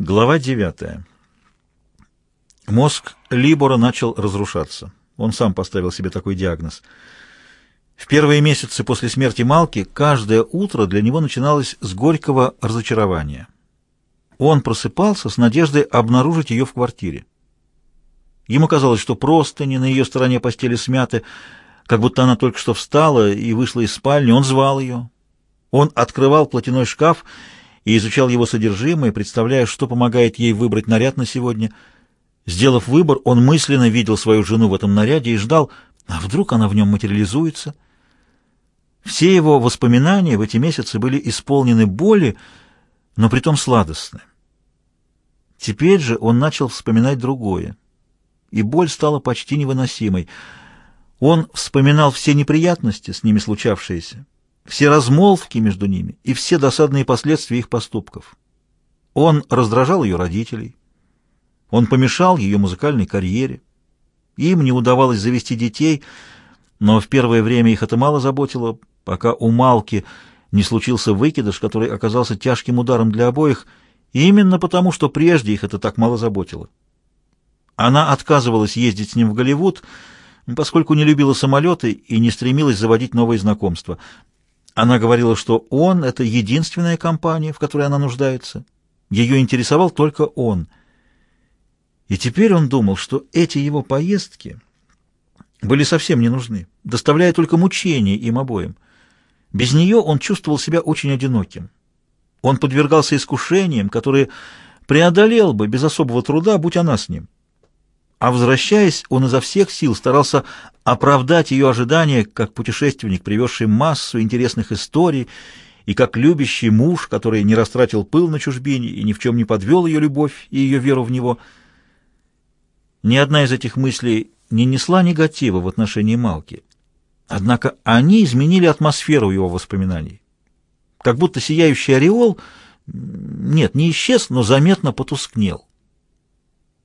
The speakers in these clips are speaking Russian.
Глава 9. Мозг Либора начал разрушаться. Он сам поставил себе такой диагноз. В первые месяцы после смерти Малки каждое утро для него начиналось с горького разочарования. Он просыпался с надеждой обнаружить ее в квартире. Ему казалось, что простыни на ее стороне постели смяты, как будто она только что встала и вышла из спальни. Он звал ее. Он открывал платяной шкаф и и изучал его содержимое, представляя, что помогает ей выбрать наряд на сегодня. Сделав выбор, он мысленно видел свою жену в этом наряде и ждал, а вдруг она в нем материализуется. Все его воспоминания в эти месяцы были исполнены боли, но притом сладостны. Теперь же он начал вспоминать другое, и боль стала почти невыносимой. Он вспоминал все неприятности, с ними случавшиеся, все размолвки между ними и все досадные последствия их поступков. Он раздражал ее родителей, он помешал ее музыкальной карьере. Им не удавалось завести детей, но в первое время их это мало заботило, пока у Малки не случился выкидыш, который оказался тяжким ударом для обоих, именно потому, что прежде их это так мало заботило. Она отказывалась ездить с ним в Голливуд, поскольку не любила самолеты и не стремилась заводить новые знакомства. Она говорила, что он — это единственная компания, в которой она нуждается. Ее интересовал только он. И теперь он думал, что эти его поездки были совсем не нужны, доставляя только мучения им обоим. Без нее он чувствовал себя очень одиноким. Он подвергался искушениям, которые преодолел бы без особого труда, будь она с ним. А возвращаясь, он изо всех сил старался оправдать ее ожидания, как путешественник, привезший массу интересных историй, и как любящий муж, который не растратил пыл на чужбине и ни в чем не подвел ее любовь и ее веру в него. Ни одна из этих мыслей не несла негатива в отношении Малки. Однако они изменили атмосферу его воспоминаний. Как будто сияющий ореол, нет, не исчез, но заметно потускнел.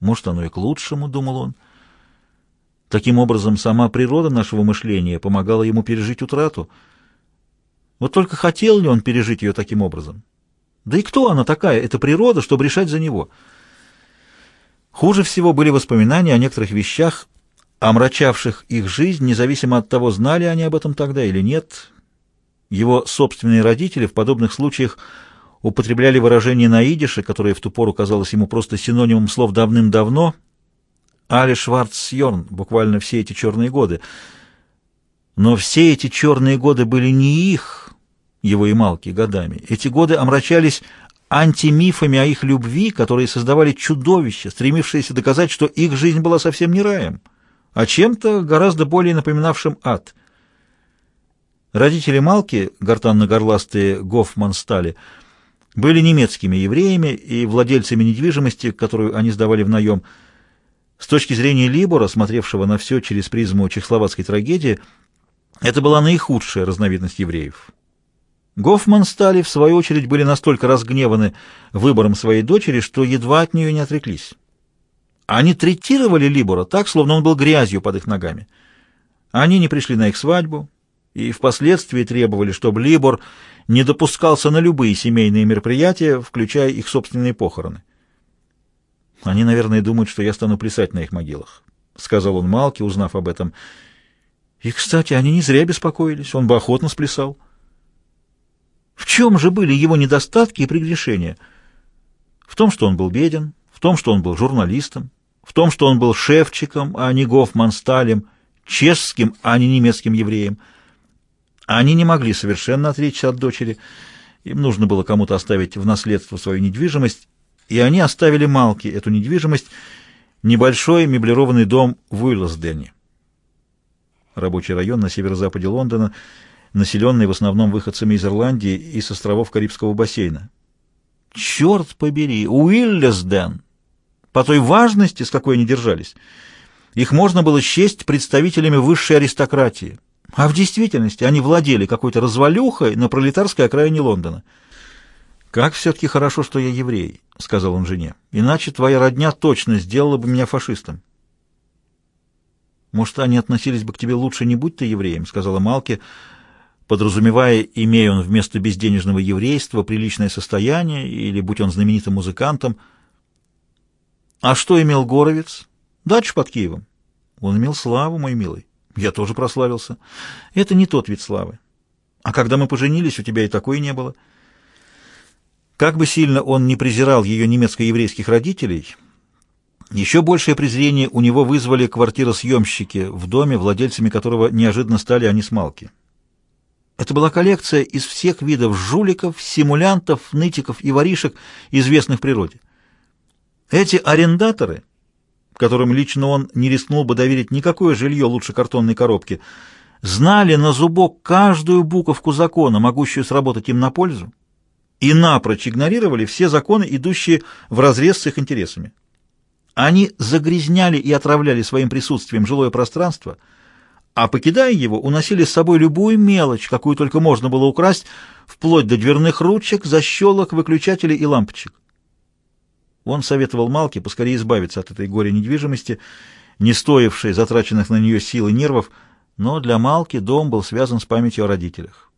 Может, оно и к лучшему, — думал он. Таким образом, сама природа нашего мышления помогала ему пережить утрату. Вот только хотел ли он пережить ее таким образом? Да и кто она такая, эта природа, чтобы решать за него? Хуже всего были воспоминания о некоторых вещах, омрачавших их жизнь, независимо от того, знали они об этом тогда или нет. Его собственные родители в подобных случаях – употребляли выражение на идише, которое в ту пору казалось ему просто синонимом слов «давным-давно», Али Шварцйорн, буквально все эти черные годы. Но все эти черные годы были не их, его и Малки, годами. Эти годы омрачались антимифами о их любви, которые создавали чудовища, стремившиеся доказать, что их жизнь была совсем не раем, а чем-то гораздо более напоминавшим ад. Родители Малки, гортанно-горластые Гофман стали – были немецкими евреями и владельцами недвижимости, которую они сдавали в наем. С точки зрения Либора, смотревшего на все через призму чехословацкой трагедии, это была наихудшая разновидность евреев. Гофман стали, в свою очередь, были настолько разгневаны выбором своей дочери, что едва от нее не отреклись. Они третировали Либора так, словно он был грязью под их ногами. Они не пришли на их свадьбу, и впоследствии требовали, чтобы Либор не допускался на любые семейные мероприятия, включая их собственные похороны. «Они, наверное, думают, что я стану плясать на их могилах», — сказал он Малке, узнав об этом. «И, кстати, они не зря беспокоились, он бы охотно сплясал». В чем же были его недостатки и прегрешения? В том, что он был беден, в том, что он был журналистом, в том, что он был шефчиком, а не гофмансталем, чешским, а не немецким евреем — они не могли совершенно отречься от дочери. Им нужно было кому-то оставить в наследство свою недвижимость, и они оставили Малке эту недвижимость, небольшой меблированный дом в Уиллсдене. Рабочий район на северо-западе Лондона, населенный в основном выходцами из Ирландии и с островов Карибского бассейна. Черт побери, Уиллсден! По той важности, с какой они держались, их можно было счесть представителями высшей аристократии — а в действительности они владели какой-то развалюхой на пролетарской окраине Лондона. «Как все-таки хорошо, что я еврей», — сказал он жене. «Иначе твоя родня точно сделала бы меня фашистом». «Может, они относились бы к тебе лучше, не будь ты евреем», — сказала Малки, подразумевая, имея он вместо безденежного еврейства приличное состояние или будь он знаменитым музыкантом. «А что имел Горовец?» «Дачу под Киевом». «Он имел славу, мой милый. Я тоже прославился. Это не тот вид славы. А когда мы поженились, у тебя и такой не было. Как бы сильно он не презирал ее немецко-еврейских родителей, еще большее презрение у него вызвали квартиросъемщики в доме, владельцами которого неожиданно стали они с Малки. Это была коллекция из всех видов жуликов, симулянтов, нытиков и воришек, известных в природе. Эти арендаторы которым лично он не рискнул бы доверить никакое жилье лучше картонной коробки, знали на зубок каждую буковку закона, могущую сработать им на пользу, и напрочь игнорировали все законы, идущие вразрез с их интересами. Они загрязняли и отравляли своим присутствием жилое пространство, а покидая его, уносили с собой любую мелочь, какую только можно было украсть, вплоть до дверных ручек, защелок, выключателей и лампочек. Он советовал Малке поскорее избавиться от этой горя недвижимости, не стоившей затраченных на нее сил и нервов, но для Малки дом был связан с памятью о родителях.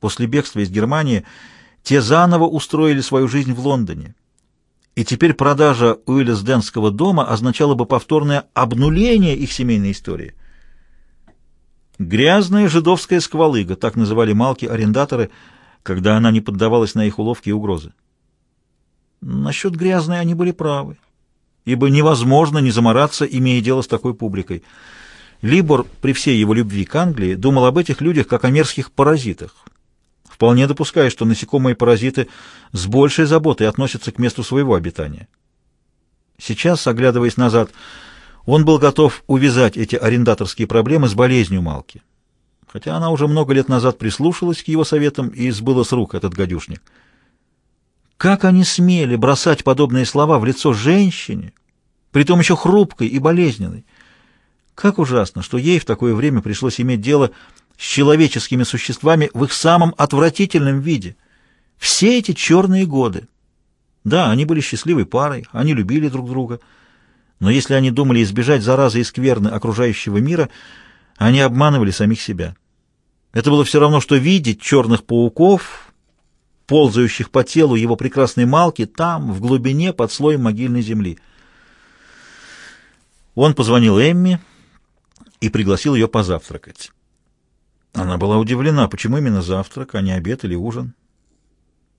После бегства из Германии те заново устроили свою жизнь в Лондоне. И теперь продажа Уиллисденского дома означала бы повторное обнуление их семейной истории. «Грязная жидовская сквалыга», так называли Малки арендаторы, когда она не поддавалась на их уловки и угрозы. Насчет грязной они были правы, ибо невозможно не замораться, имея дело с такой публикой. Либор при всей его любви к Англии думал об этих людях как о мерзких паразитах, вполне допуская, что насекомые-паразиты с большей заботой относятся к месту своего обитания. Сейчас, оглядываясь назад, он был готов увязать эти арендаторские проблемы с болезнью Малки, хотя она уже много лет назад прислушалась к его советам и сбыла с рук этот гадюшник. Как они смели бросать подобные слова в лицо женщине, притом еще хрупкой и болезненной? Как ужасно, что ей в такое время пришлось иметь дело с человеческими существами в их самом отвратительном виде. Все эти черные годы. Да, они были счастливой парой, они любили друг друга. Но если они думали избежать заразы и скверны окружающего мира, они обманывали самих себя. Это было все равно, что видеть черных пауков ползающих по телу его прекрасной малки там, в глубине, под слоем могильной земли. Он позвонил Эмми и пригласил ее позавтракать. Она была удивлена, почему именно завтрак, а не обед или ужин.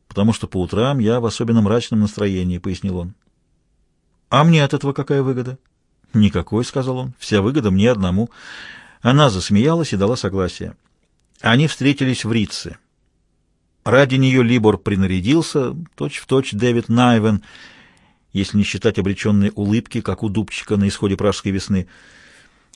«Потому что по утрам я в особенно мрачном настроении», — пояснил он. «А мне от этого какая выгода?» «Никакой», — сказал он. «Вся выгода мне одному». Она засмеялась и дала согласие. Они встретились в Рице. Ради нее Либор принарядился, точь-в-точь точь Дэвид Найвен, если не считать обреченной улыбки, как у Дубчика на исходе пражской весны.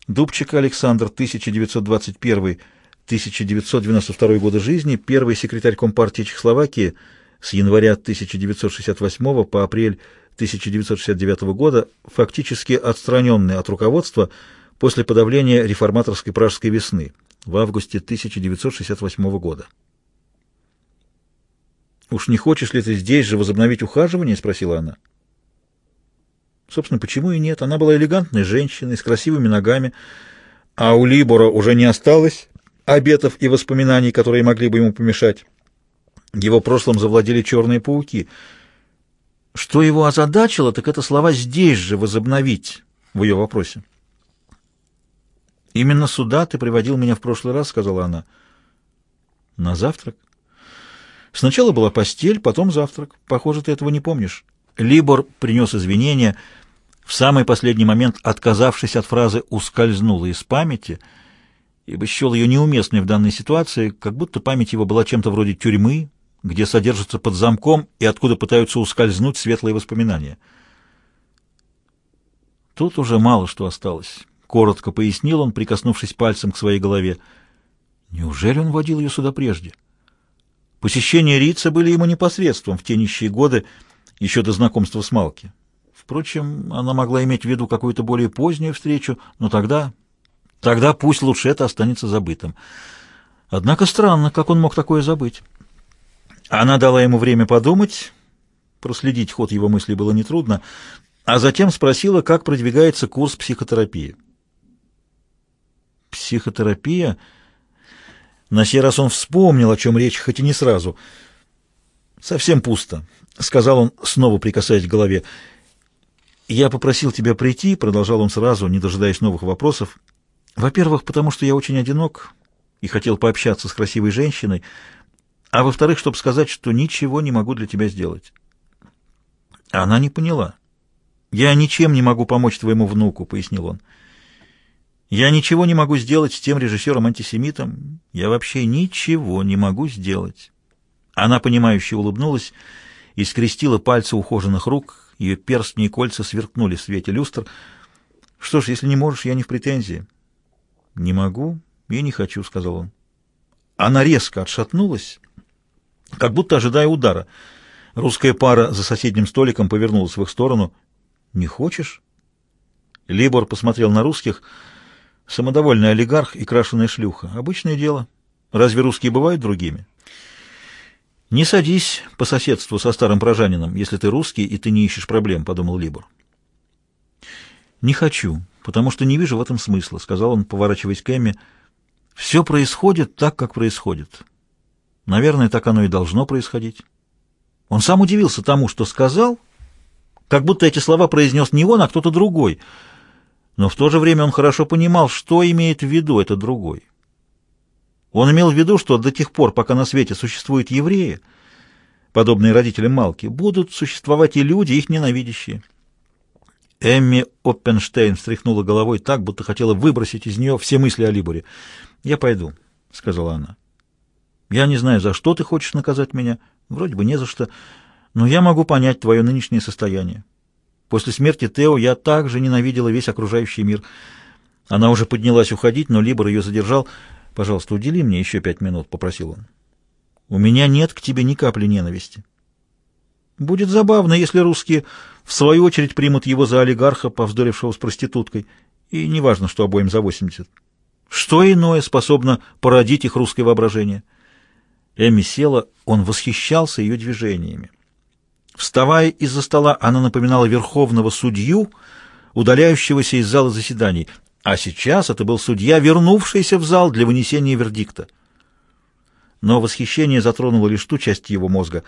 Дубчик Александр, 1921-1992 года жизни, первый секретарь Компартии Чехословакии с января 1968 по апрель 1969 года, фактически отстраненный от руководства после подавления реформаторской пражской весны в августе 1968 года. «Уж не хочешь ли ты здесь же возобновить ухаживание?» — спросила она. Собственно, почему и нет? Она была элегантной женщиной, с красивыми ногами, а у Либора уже не осталось обетов и воспоминаний, которые могли бы ему помешать. Его прошлым завладели черные пауки. Что его озадачило, так это слова «здесь же возобновить» в ее вопросе. «Именно сюда ты приводил меня в прошлый раз», — сказала она. «На завтрак?» Сначала была постель, потом завтрак. Похоже, ты этого не помнишь. Либор принес извинения, в самый последний момент, отказавшись от фразы «ускользнула из памяти», ибо счел ее неуместной в данной ситуации, как будто память его была чем-то вроде тюрьмы, где содержится под замком и откуда пытаются ускользнуть светлые воспоминания. Тут уже мало что осталось, — коротко пояснил он, прикоснувшись пальцем к своей голове. Неужели он водил ее сюда прежде? — Посещения Рица были ему непосредством в те нищие годы, еще до знакомства с Малки. Впрочем, она могла иметь в виду какую-то более позднюю встречу, но тогда... Тогда пусть лучше это останется забытым. Однако странно, как он мог такое забыть. Она дала ему время подумать, проследить ход его мыслей было нетрудно, а затем спросила, как продвигается курс психотерапии. Психотерапия... На сей раз он вспомнил, о чем речь, хоть и не сразу. «Совсем пусто», — сказал он, снова прикасаясь к голове. «Я попросил тебя прийти», — продолжал он сразу, не дожидаясь новых вопросов. «Во-первых, потому что я очень одинок и хотел пообщаться с красивой женщиной, а во-вторых, чтобы сказать, что ничего не могу для тебя сделать». Она не поняла. «Я ничем не могу помочь твоему внуку», — пояснил он. Я ничего не могу сделать с тем режиссером-антисемитом. Я вообще ничего не могу сделать. Она, понимающе улыбнулась и скрестила пальцы ухоженных рук. Ее перстни и кольца сверкнули в свете люстр. Что ж, если не можешь, я не в претензии. Не могу и не хочу, сказал он. Она резко отшатнулась, как будто ожидая удара. Русская пара за соседним столиком повернулась в их сторону. Не хочешь? Либор посмотрел на русских — Самодовольный олигарх и крашеная шлюха. Обычное дело. Разве русские бывают другими? «Не садись по соседству со старым прожанином, если ты русский и ты не ищешь проблем», — подумал Либор. «Не хочу, потому что не вижу в этом смысла», — сказал он, поворачиваясь к Эмме. «Все происходит так, как происходит. Наверное, так оно и должно происходить». Он сам удивился тому, что сказал, как будто эти слова произнес не он, а кто-то другой — но в то же время он хорошо понимал, что имеет в виду этот другой. Он имел в виду, что до тех пор, пока на свете существуют евреи, подобные родителям Малки, будут существовать и люди, их ненавидящие. Эмми Оппенштейн встряхнула головой так, будто хотела выбросить из нее все мысли о Либоре. «Я пойду», — сказала она. «Я не знаю, за что ты хочешь наказать меня. Вроде бы не за что, но я могу понять твое нынешнее состояние. После смерти Тео я также ненавидела весь окружающий мир. Она уже поднялась уходить, но Либор ее задержал. «Пожалуйста, удели мне еще пять минут», — попросил он. «У меня нет к тебе ни капли ненависти». «Будет забавно, если русские в свою очередь примут его за олигарха, повздорившего с проституткой, и неважно, что обоим за 80. Что иное способно породить их русское воображение?» Эми села, он восхищался ее движениями. Вставая из-за стола, она напоминала верховного судью, удаляющегося из зала заседаний, а сейчас это был судья, вернувшийся в зал для вынесения вердикта. Но восхищение затронуло лишь ту часть его мозга,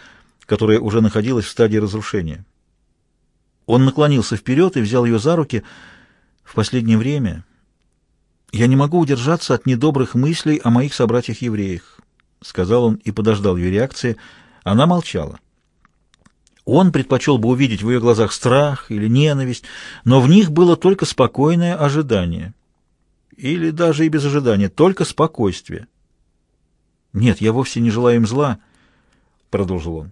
которая уже находилась в стадии разрушения. Он наклонился вперед и взял ее за руки. В последнее время я не могу удержаться от недобрых мыслей о моих собратьях-евреях, — сказал он и подождал ее реакции. Она молчала. Он предпочел бы увидеть в ее глазах страх или ненависть, но в них было только спокойное ожидание. Или даже и без ожидания, только спокойствие. «Нет, я вовсе не желаю им зла», — продолжил он.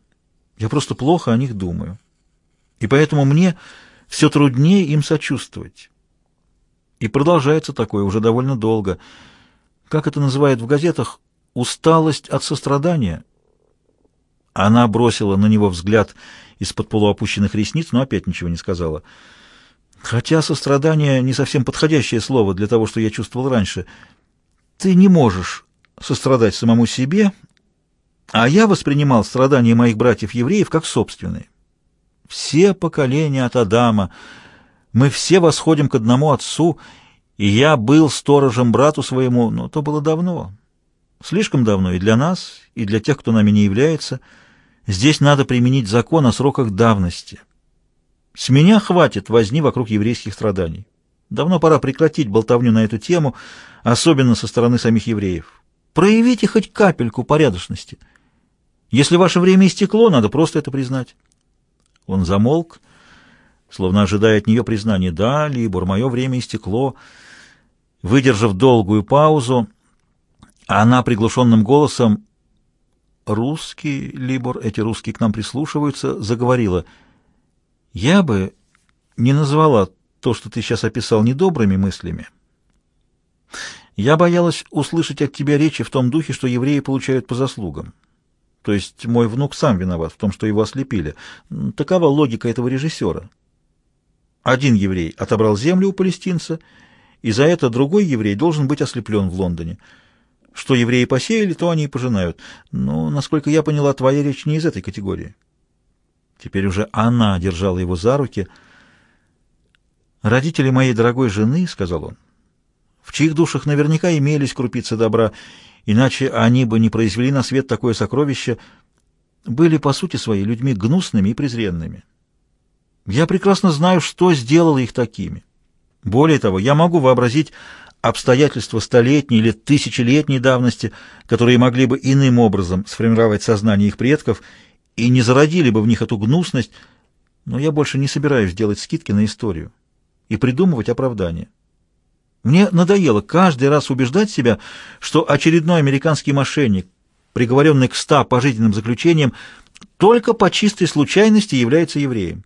«Я просто плохо о них думаю. И поэтому мне все труднее им сочувствовать. И продолжается такое уже довольно долго. Как это называют в газетах? Усталость от сострадания». Она бросила на него взгляд из-под полуопущенных ресниц, но опять ничего не сказала. «Хотя сострадание — не совсем подходящее слово для того, что я чувствовал раньше. Ты не можешь сострадать самому себе, а я воспринимал страдания моих братьев-евреев как собственные. Все поколения от Адама, мы все восходим к одному отцу, и я был сторожем брату своему, но то было давно, Слишком давно и для нас, и для тех, кто нами не является. Здесь надо применить закон о сроках давности. С меня хватит возни вокруг еврейских страданий. Давно пора прекратить болтовню на эту тему, особенно со стороны самих евреев. Проявите хоть капельку порядочности. Если ваше время истекло, надо просто это признать. Он замолк, словно ожидая от нее признания. Да, Либор, мое время истекло. Выдержав долгую паузу, а она приглушенным голосом «Русский, Либор, эти русские к нам прислушиваются», заговорила. «Я бы не назвала то, что ты сейчас описал, недобрыми мыслями. Я боялась услышать от тебя речи в том духе, что евреи получают по заслугам. То есть мой внук сам виноват в том, что его ослепили. Такова логика этого режиссера. Один еврей отобрал землю у палестинца, и за это другой еврей должен быть ослеплен в Лондоне». Что евреи посеяли, то они и пожинают. Но, насколько я поняла, твоя речь не из этой категории. Теперь уже она держала его за руки. «Родители моей дорогой жены», — сказал он, — «в чьих душах наверняка имелись крупицы добра, иначе они бы не произвели на свет такое сокровище, были, по сути своей, людьми гнусными и презренными. Я прекрасно знаю, что сделало их такими. Более того, я могу вообразить обстоятельства столетней или тысячелетней давности, которые могли бы иным образом сформировать сознание их предков и не зародили бы в них эту гнусность, но я больше не собираюсь делать скидки на историю и придумывать оправдания. Мне надоело каждый раз убеждать себя, что очередной американский мошенник, приговоренный к ста пожизненным заключениям, только по чистой случайности является евреем.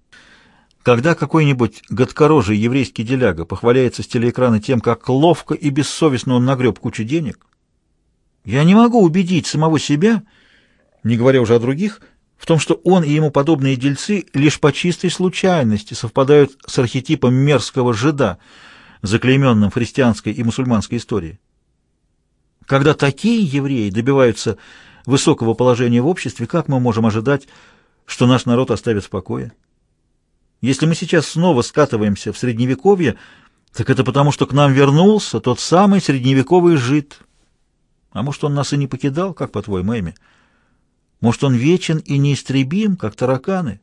Когда какой-нибудь годкорожий еврейский деляга похваляется с телеэкрана тем, как ловко и бессовестно он нагреб кучу денег, я не могу убедить самого себя, не говоря уже о других, в том, что он и ему подобные дельцы лишь по чистой случайности совпадают с архетипом мерзкого жида, заклейменным христианской и мусульманской историей. Когда такие евреи добиваются высокого положения в обществе, как мы можем ожидать, что наш народ оставит в покое? Если мы сейчас снова скатываемся в Средневековье, так это потому, что к нам вернулся тот самый средневековый жид. А может, он нас и не покидал, как по-твоему, Эми? Может, он вечен и неистребим, как тараканы?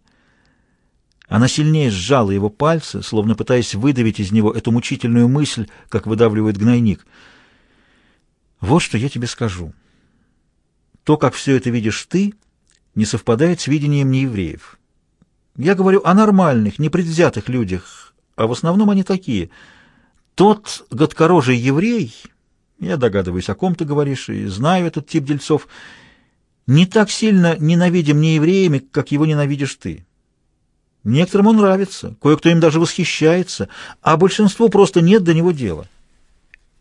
Она сильнее сжала его пальцы, словно пытаясь выдавить из него эту мучительную мысль, как выдавливает гнойник. «Вот что я тебе скажу. То, как все это видишь ты, не совпадает с видением неевреев». Я говорю о нормальных, непредвзятых людях, а в основном они такие. Тот годкорожий еврей, я догадываюсь, о ком ты говоришь, и знаю этот тип дельцов, не так сильно ненавидим не евреями, как его ненавидишь ты. Некоторым он нравится, кое-кто им даже восхищается, а большинству просто нет до него дела.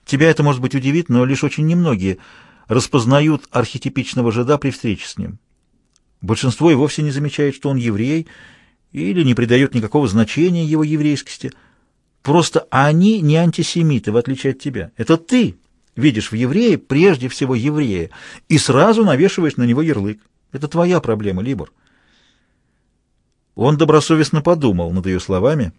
Тебя это, может быть, удивит, но лишь очень немногие распознают архетипичного жида при встрече с ним. Большинство и вовсе не замечает, что он еврей – или не придает никакого значения его еврейскости. Просто они не антисемиты, в отличие от тебя. Это ты видишь в евреи прежде всего еврея и сразу навешиваешь на него ярлык. Это твоя проблема, Либор. Он добросовестно подумал над ее словами.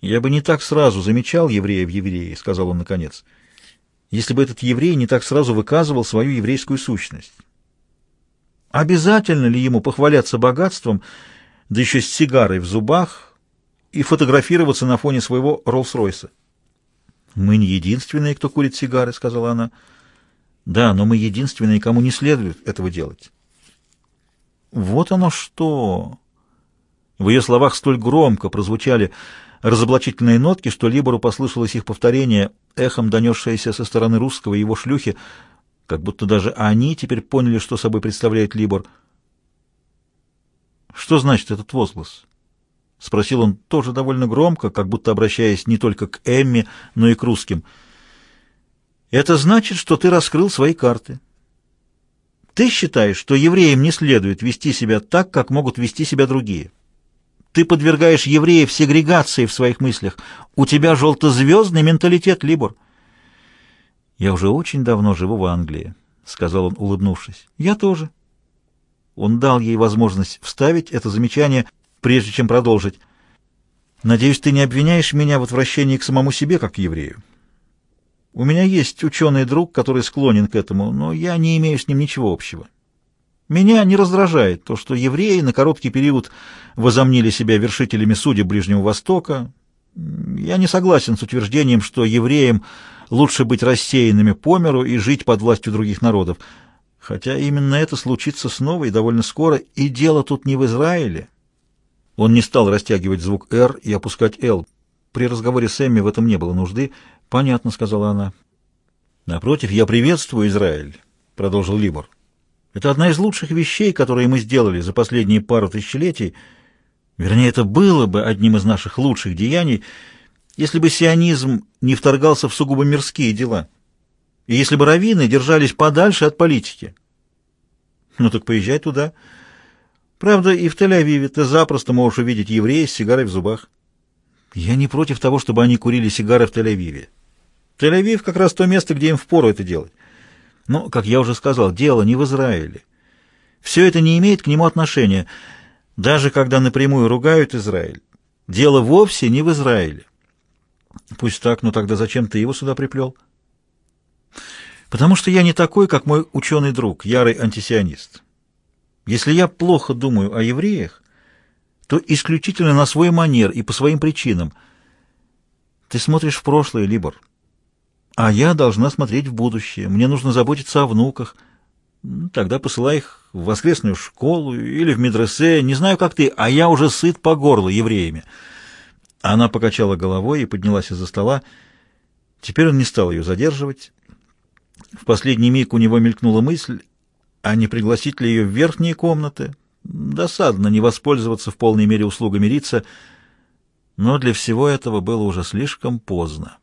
«Я бы не так сразу замечал еврея в евреи», — сказал он наконец, — «если бы этот еврей не так сразу выказывал свою еврейскую сущность». Обязательно ли ему похваляться богатством, да еще с сигарой в зубах, и фотографироваться на фоне своего Роллс-Ройса? «Мы не единственные, кто курит сигары», — сказала она. «Да, но мы единственные, кому не следует этого делать». «Вот оно что!» В ее словах столь громко прозвучали разоблачительные нотки, что Либору послышалось их повторение, эхом донесшееся со стороны русского его шлюхи — как будто даже они теперь поняли, что собой представляет Либор. «Что значит этот возглас?» — спросил он тоже довольно громко, как будто обращаясь не только к Эмме, но и к русским. «Это значит, что ты раскрыл свои карты. Ты считаешь, что евреям не следует вести себя так, как могут вести себя другие. Ты подвергаешь евреев сегрегации в своих мыслях. У тебя желтозвездный менталитет, Либор». «Я уже очень давно живу в Англии», — сказал он, улыбнувшись. «Я тоже». Он дал ей возможность вставить это замечание, прежде чем продолжить. «Надеюсь, ты не обвиняешь меня в отвращении к самому себе, как к еврею. У меня есть ученый друг, который склонен к этому, но я не имею с ним ничего общего. Меня не раздражает то, что евреи на короткий период возомнили себя вершителями судеб Ближнего Востока. Я не согласен с утверждением, что евреям лучше быть рассеянными по миру и жить под властью других народов. Хотя именно это случится снова и довольно скоро, и дело тут не в Израиле. Он не стал растягивать звук «Р» и опускать «Л». При разговоре с Эмми в этом не было нужды. «Понятно», — сказала она. «Напротив, я приветствую Израиль», — продолжил Либор. «Это одна из лучших вещей, которые мы сделали за последние пару тысячелетий. Вернее, это было бы одним из наших лучших деяний, если бы сионизм не вторгался в сугубо мирские дела, и если бы раввины держались подальше от политики. Ну так поезжай туда. Правда, и в Тель-Авиве ты запросто можешь увидеть евреев с сигарой в зубах. Я не против того, чтобы они курили сигары в Тель-Авиве. Тель-Авив как раз то место, где им впору это делать. Но, как я уже сказал, дело не в Израиле. Все это не имеет к нему отношения, даже когда напрямую ругают Израиль. Дело вовсе не в Израиле. Пусть так, но тогда зачем ты его сюда приплел? Потому что я не такой, как мой ученый друг, ярый антисионист. Если я плохо думаю о евреях, то исключительно на свой манер и по своим причинам. Ты смотришь в прошлое, Либор. А я должна смотреть в будущее. Мне нужно заботиться о внуках. Ну, тогда посылай их в воскресную школу или в медресе. Не знаю, как ты, а я уже сыт по горло евреями». Она покачала головой и поднялась из-за стола. Теперь он не стал ее задерживать. В последний миг у него мелькнула мысль, а не пригласить ли ее в верхние комнаты. Досадно не воспользоваться в полной мере услугами Рица, но для всего этого было уже слишком поздно.